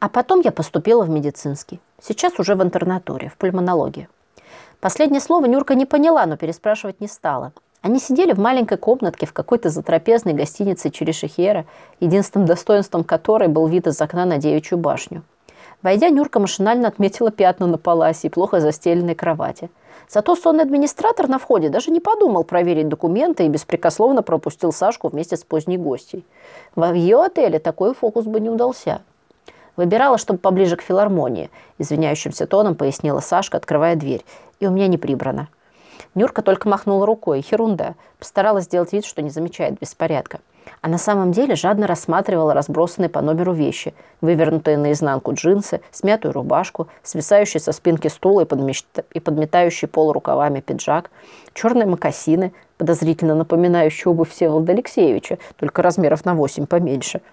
А потом я поступила в медицинский. Сейчас уже в интернатуре, в пульмонологии. Последнее слово Нюрка не поняла, но переспрашивать не стала. Они сидели в маленькой комнатке в какой-то затрапезной гостинице Черешехера, единственным достоинством которой был вид из окна на девичью башню. Войдя, Нюрка машинально отметила пятна на паласе и плохо застеленной кровати. Зато сонный администратор на входе даже не подумал проверить документы и беспрекословно пропустил Сашку вместе с поздней гостьей. В ее отеле такой фокус бы не удался. Выбирала, чтобы поближе к филармонии, извиняющимся тоном пояснила Сашка, открывая дверь. И у меня не прибрано. Нюрка только махнула рукой. Ерунда. Постаралась сделать вид, что не замечает беспорядка. А на самом деле жадно рассматривала разбросанные по номеру вещи. Вывернутые наизнанку джинсы, смятую рубашку, свисающий со спинки стула и, подмещ... и подметающий пол рукавами пиджак, черные мокасины, подозрительно напоминающие обувь Всеволода Алексеевича, только размеров на 8 поменьше –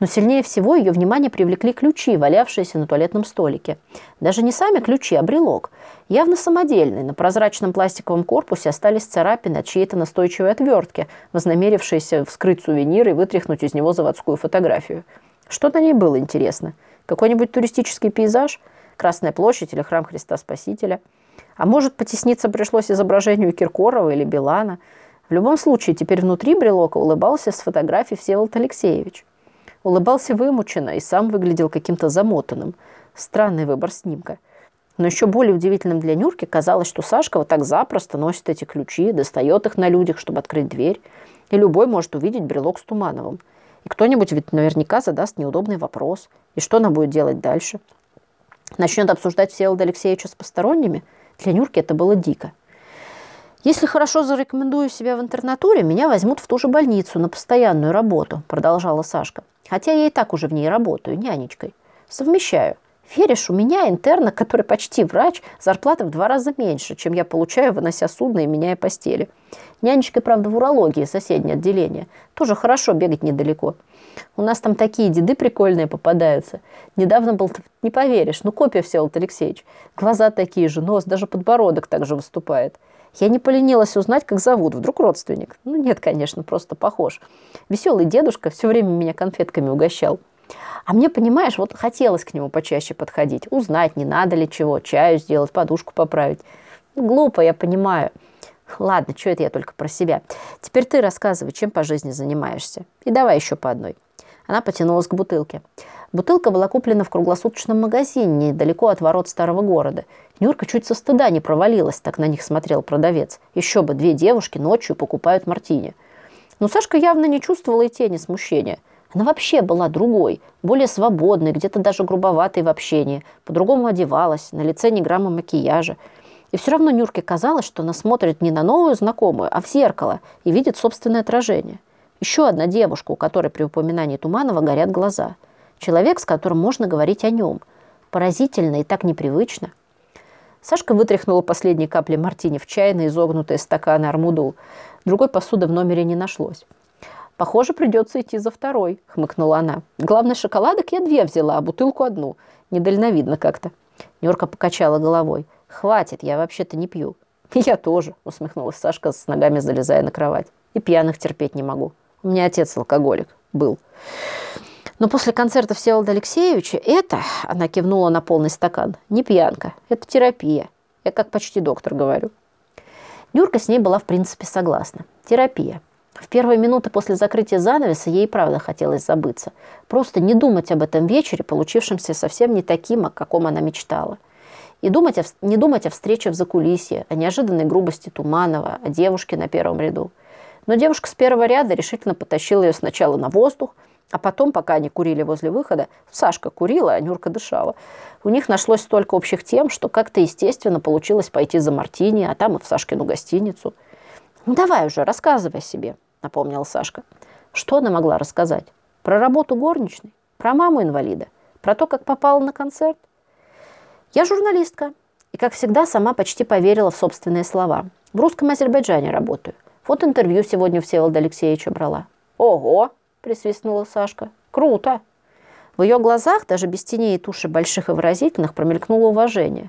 но сильнее всего ее внимание привлекли ключи, валявшиеся на туалетном столике. Даже не сами ключи, а брелок. Явно самодельный. На прозрачном пластиковом корпусе остались царапины от чьей-то настойчивой отвертки, вознамерившиеся вскрыть сувенир и вытряхнуть из него заводскую фотографию. Что на ней было интересно? Какой-нибудь туристический пейзаж? Красная площадь или храм Христа Спасителя? А может, потесниться пришлось изображению Киркорова или Билана? В любом случае, теперь внутри брелока улыбался с фотографией Всеволод Алексеевич. Улыбался вымученно и сам выглядел каким-то замотанным. Странный выбор снимка. Но еще более удивительным для Нюрки казалось, что Сашка вот так запросто носит эти ключи, достает их на людях, чтобы открыть дверь. И любой может увидеть брелок с Тумановым. И кто-нибудь ведь наверняка задаст неудобный вопрос. И что она будет делать дальше? Начнет обсуждать Всеволода Алексеевича с посторонними? Для Нюрки это было дико. «Если хорошо зарекомендую себя в интернатуре, меня возьмут в ту же больницу на постоянную работу», продолжала Сашка. «Хотя я и так уже в ней работаю, нянечкой. Совмещаю. Веришь, у меня интерна, который почти врач, зарплата в два раза меньше, чем я получаю, вынося судно и меняя постели. Нянечкой, правда, в урологии, соседнее отделение. Тоже хорошо бегать недалеко. У нас там такие деды прикольные попадаются. Недавно был, не поверишь, ну копия Всеволод Алексеевич. Глаза такие же, нос, даже подбородок также выступает. Я не поленилась узнать, как зовут. Вдруг родственник? Ну, нет, конечно, просто похож. Веселый дедушка все время меня конфетками угощал. А мне, понимаешь, вот хотелось к нему почаще подходить. Узнать, не надо ли чего, чаю сделать, подушку поправить. Ну, глупо, я понимаю. Ладно, что это я только про себя. Теперь ты рассказывай, чем по жизни занимаешься. И давай еще по одной. Она потянулась к бутылке. Бутылка была куплена в круглосуточном магазине недалеко от ворот старого города. Нюрка чуть со стыда не провалилась, так на них смотрел продавец. Еще бы, две девушки ночью покупают мартини. Но Сашка явно не чувствовала и тени смущения. Она вообще была другой, более свободной, где-то даже грубоватой в общении. По-другому одевалась, на лице ни грамма макияжа. И все равно Нюрке казалось, что она смотрит не на новую знакомую, а в зеркало и видит собственное отражение. Еще одна девушка, у которой при упоминании Туманова горят глаза – Человек, с которым можно говорить о нем. Поразительно и так непривычно. Сашка вытряхнула последние капли мартини в чай на изогнутые стаканы армуду. Другой посуды в номере не нашлось. «Похоже, придется идти за второй», — хмыкнула она. «Главное, шоколадок я две взяла, а бутылку одну. Недальновидно как-то». Нюрка покачала головой. «Хватит, я вообще-то не пью». «Я тоже», — усмехнулась Сашка, с ногами залезая на кровать. «И пьяных терпеть не могу. У меня отец алкоголик. Был». Но после концерта Всеволода Алексеевича это, она кивнула на полный стакан, не пьянка, это терапия. Я как почти доктор говорю. Нюрка с ней была в принципе согласна. Терапия. В первые минуты после закрытия занавеса ей правда хотелось забыться. Просто не думать об этом вечере, получившемся совсем не таким, о каком она мечтала. И думать о, не думать о встрече в закулисье, о неожиданной грубости Туманова, о девушке на первом ряду. Но девушка с первого ряда решительно потащила ее сначала на воздух, а потом, пока они курили возле выхода, Сашка курила, а Нюрка дышала. У них нашлось столько общих тем, что как-то естественно получилось пойти за Мартини, а там и в Сашкину гостиницу. «Ну давай уже, рассказывай себе», — напомнила Сашка. Что она могла рассказать? Про работу горничной? Про маму инвалида? Про то, как попала на концерт? Я журналистка. И, как всегда, сама почти поверила в собственные слова. В русском Азербайджане работаю. Вот интервью сегодня Всеволода Алексеевича брала. Ого! – присвистнула Сашка. «Круто!» В ее глазах, даже без теней и туши больших и выразительных, промелькнуло уважение.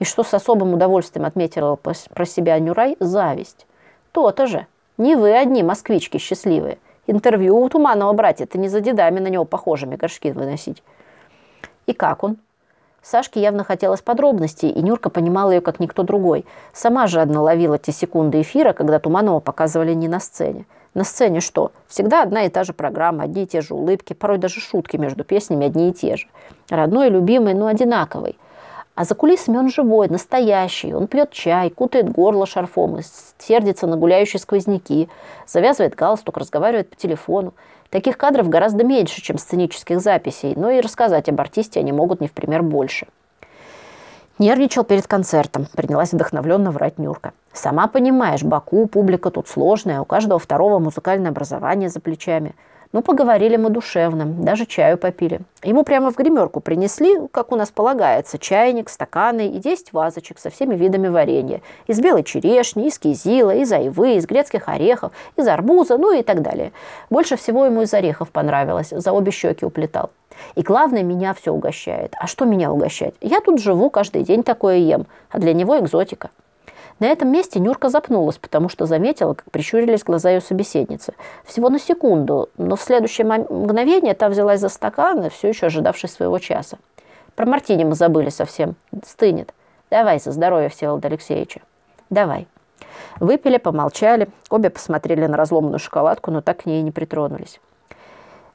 И что с особым удовольствием отметила про себя Нюрай – зависть. То-то же. Не вы одни, москвички счастливые. Интервью у Туманного брать – это не за дедами на него похожими горшки выносить. И как он? Сашке явно хотелось подробностей, и Нюрка понимала ее как никто другой. Сама жадно ловила те секунды эфира, когда Туманова показывали не на сцене. На сцене что? Всегда одна и та же программа, одни и те же улыбки, порой даже шутки между песнями одни и те же. Родной любимый, но одинаковый. А за кулисами он живой, настоящий. Он пьет чай, кутает горло шарфом и сердится на гуляющие сквозняки, завязывает галстук, разговаривает по телефону. Таких кадров гораздо меньше, чем сценических записей, но и рассказать об артисте они могут не в пример больше. Нервничал перед концертом, принялась вдохновленно врать Нюрка. Сама понимаешь, Баку, публика тут сложная, у каждого второго музыкальное образование за плечами – ну, поговорили мы душевно, даже чаю попили. Ему прямо в гримерку принесли, как у нас полагается, чайник, стаканы и 10 вазочек со всеми видами варенья. Из белой черешни, из кизила, из айвы, из грецких орехов, из арбуза, ну и так далее. Больше всего ему из орехов понравилось, за обе щеки уплетал. И главное, меня все угощает. А что меня угощать? Я тут живу, каждый день такое ем, а для него экзотика. На этом месте Нюрка запнулась, потому что заметила, как прищурились глаза ее собеседницы. Всего на секунду, но в следующее мгновение та взялась за стакан, все еще ожидавший своего часа. Про Мартини мы забыли совсем. Стынет. Давай за здоровье Всеволода Алексеевича. Давай. Выпили, помолчали, обе посмотрели на разломанную шоколадку, но так к ней и не притронулись.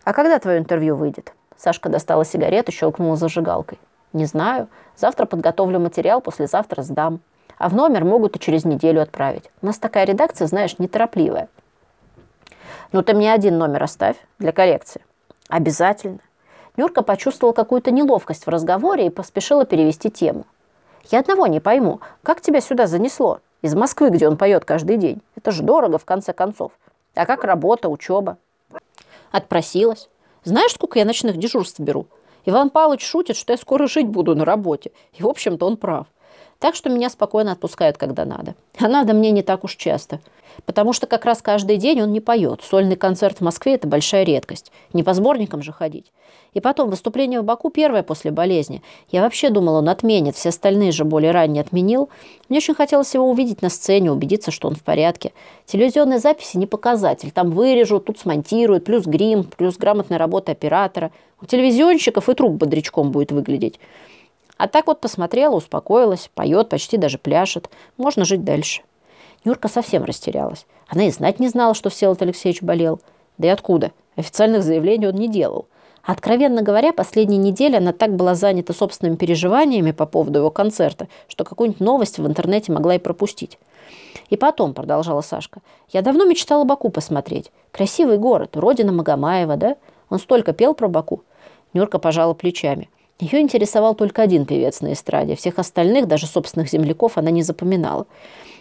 «А когда твое интервью выйдет?» Сашка достала сигарету, щелкнула зажигалкой. «Не знаю. Завтра подготовлю материал, послезавтра сдам а в номер могут и через неделю отправить. У нас такая редакция, знаешь, неторопливая. Ну, ты мне один номер оставь для коррекции. Обязательно. Нюрка почувствовала какую-то неловкость в разговоре и поспешила перевести тему. Я одного не пойму, как тебя сюда занесло? Из Москвы, где он поет каждый день. Это же дорого, в конце концов. А как работа, учеба? Отпросилась. Знаешь, сколько я ночных дежурств беру? Иван Павлович шутит, что я скоро жить буду на работе. И, в общем-то, он прав. Так что меня спокойно отпускают, когда надо. А надо мне не так уж часто. Потому что как раз каждый день он не поет. Сольный концерт в Москве – это большая редкость. Не по сборникам же ходить. И потом, выступление в Баку первое после болезни. Я вообще думала, он отменит, все остальные же более ранее отменил. Мне очень хотелось его увидеть на сцене, убедиться, что он в порядке. Телевизионные записи не показатель. Там вырежут, тут смонтируют, плюс грим, плюс грамотная работа оператора. У телевизионщиков и труп бодрячком будет выглядеть. А так вот посмотрела, успокоилась, поет, почти даже пляшет. Можно жить дальше. Нюрка совсем растерялась. Она и знать не знала, что Всеволод Алексеевич болел. Да и откуда? Официальных заявлений он не делал. А откровенно говоря, последние недели она так была занята собственными переживаниями по поводу его концерта, что какую-нибудь новость в интернете могла и пропустить. И потом, продолжала Сашка, я давно мечтала Баку посмотреть. Красивый город, родина Магомаева, да? Он столько пел про Баку. Нюрка пожала плечами. Ее интересовал только один певец на эстраде. Всех остальных, даже собственных земляков, она не запоминала.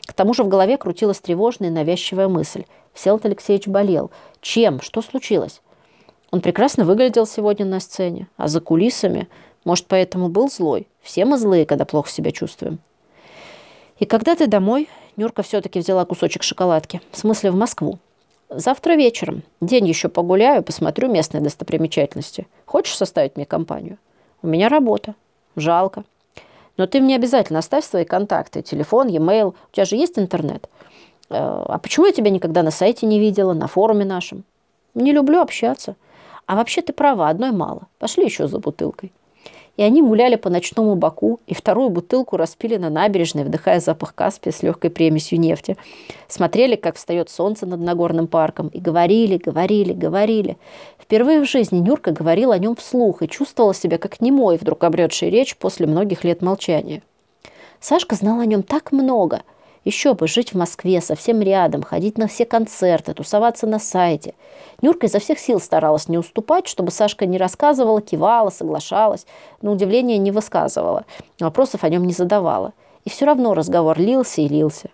К тому же в голове крутилась тревожная и навязчивая мысль. Всеволод Алексеевич болел. Чем? Что случилось? Он прекрасно выглядел сегодня на сцене. А за кулисами? Может, поэтому был злой? Все мы злые, когда плохо себя чувствуем. И когда ты домой? Нюрка все-таки взяла кусочек шоколадки. В смысле, в Москву. Завтра вечером. День еще погуляю, посмотрю местные достопримечательности. Хочешь составить мне компанию? У меня работа. Жалко. Но ты мне обязательно оставь свои контакты. Телефон, e-mail. У тебя же есть интернет. Э, а почему я тебя никогда на сайте не видела, на форуме нашем? Не люблю общаться. А вообще ты права, одной мало. Пошли еще за бутылкой и они гуляли по ночному Баку и вторую бутылку распили на набережной, вдыхая запах Каспия с легкой премесью нефти. Смотрели, как встает солнце над Нагорным парком, и говорили, говорили, говорили. Впервые в жизни Нюрка говорила о нем вслух и чувствовала себя как немой, вдруг обретший речь после многих лет молчания. Сашка знала о нем так много – еще бы жить в Москве, совсем рядом, ходить на все концерты, тусоваться на сайте. Нюрка изо всех сил старалась не уступать, чтобы Сашка не рассказывала, кивала, соглашалась, на удивление не высказывала, вопросов о нем не задавала. И все равно разговор лился и лился.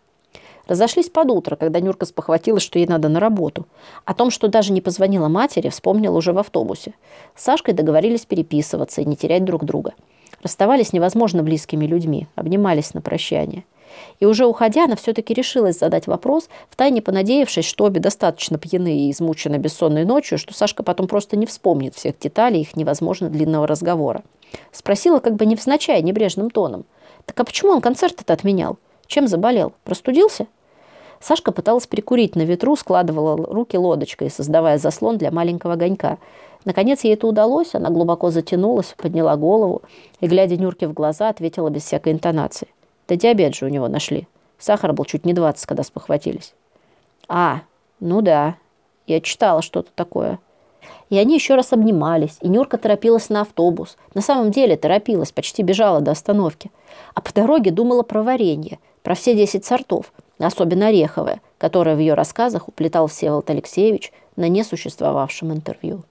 Разошлись под утро, когда Нюрка спохватилась, что ей надо на работу. О том, что даже не позвонила матери, вспомнила уже в автобусе. С Сашкой договорились переписываться и не терять друг друга. Расставались невозможно близкими людьми, обнимались на прощание. И уже уходя, она все-таки решилась задать вопрос, втайне понадеявшись, что обе достаточно пьяны и измучены бессонной ночью, что Сашка потом просто не вспомнит всех деталей их невозможно длинного разговора. Спросила как бы невзначай, небрежным тоном. «Так а почему он концерт этот отменял? Чем заболел? Простудился?» Сашка пыталась прикурить на ветру, складывала руки лодочкой, создавая заслон для маленького огонька. Наконец ей это удалось, она глубоко затянулась, подняла голову и, глядя Нюрке в глаза, ответила без всякой интонации. Да диабет же у него нашли. Сахар был чуть не 20, когда спохватились. А, ну да, я читала что-то такое. И они еще раз обнимались, и Нюрка торопилась на автобус. На самом деле торопилась, почти бежала до остановки. А по дороге думала про варенье, про все 10 сортов, особенно ореховое, которое в ее рассказах уплетал Всеволод Алексеевич на несуществовавшем интервью.